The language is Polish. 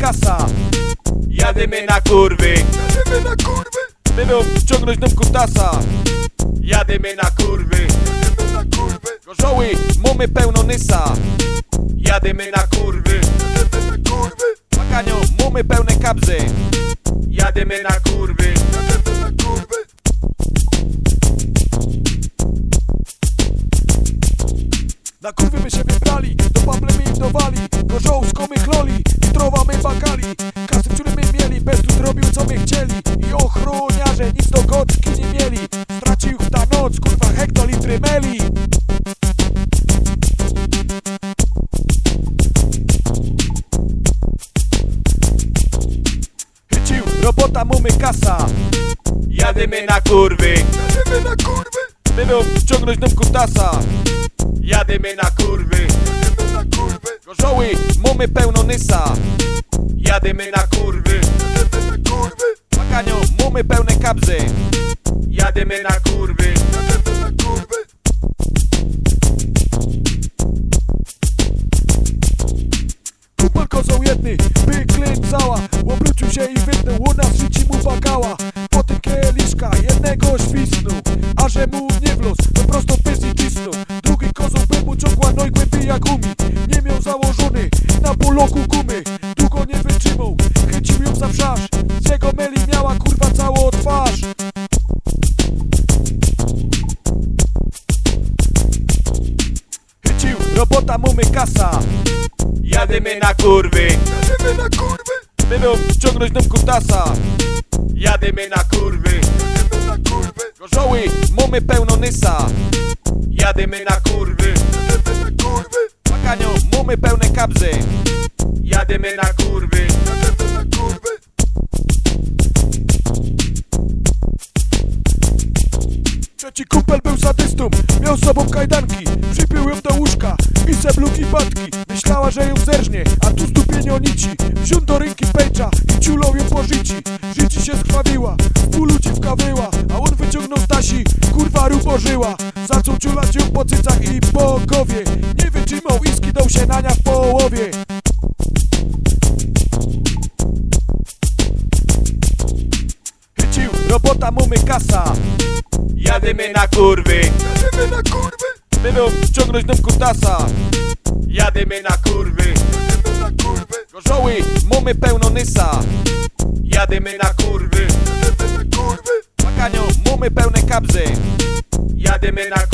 kasa. Jadymy na kurwy. Jadymy na kurwy, Będą ciągnąć nam kutasa. Jadymy na kurwy. Jadymy na kurwy, Gorzoły, mamy pełno nysa. Jadymy na kurwy. Jadymy na kurwy, Paganio, mamy pełne kabzy. Jadymy na kurwy Na kurwy my się wybrali, do pable my im dowali Gorzołsko my chloli, litrowa my bakali Kasy, które my mieli, bez tu zrobił co my chcieli. I ochroniarze nic do goczki nie mieli. Stracił ta noc, kurwa hektolitry meli. Chycił, robota mamy kasa. Jadymy na kurwy. Jadymy na kurwy, Będą ciągnąć nam kutasa. Jadymy na kurwy. Jadymy na kurwy, Gorzoły, mamy pełno nysa. Jadymy na kurwy. Jadymy na kurwy, Paganio, mamy pełne kabzy. Jadymy na kurwy. Jadymy na kurwy. Kupel kozą jedny, by klient cała na poloku gumy Długo nie wytrzymał, chycił ją za brzasz Z jego meli miała kurwa całą twarz. Chycił, robota mamy kasa. Jadymy na kurwy. Jadymy na kurwy, Będą ciągnąć nam kutasa. Jadymy na kurwy. Jadymy na kurwy, Gorzoły, mamy pełno nysa. Jadymy na kurwy, Mamy pełne kabzy. Jadymy na kurwy. Na kurwy. Trzeci kumpel był sadystą, miał z sobą kajdanki. Przypił ją do łóżka i sebluki batki Myślała, że ją zerżnie, a tu zdupienie nici. Wziął do ręki pejcza i ciulą ją po życi. Życi się skrwawiła, w bólu dziwka wyła A on wyciągnął Stasi, kurwa rubożyła Zaczął ciulać ją po cycach i po się w połowie. Chycił, robota mamy kasa. Jadymy na kurwy. Jadymy na kurwy, Będą ciągnąć nam kutasa. Jadymy na kurwy. Jadymy na kurwy, Gorzoły, mamy pełno nysa. Jadymy na kurwy. Jadymy na kurwy, Paganio, mamy pełne kabzy. Jadymy na kurwy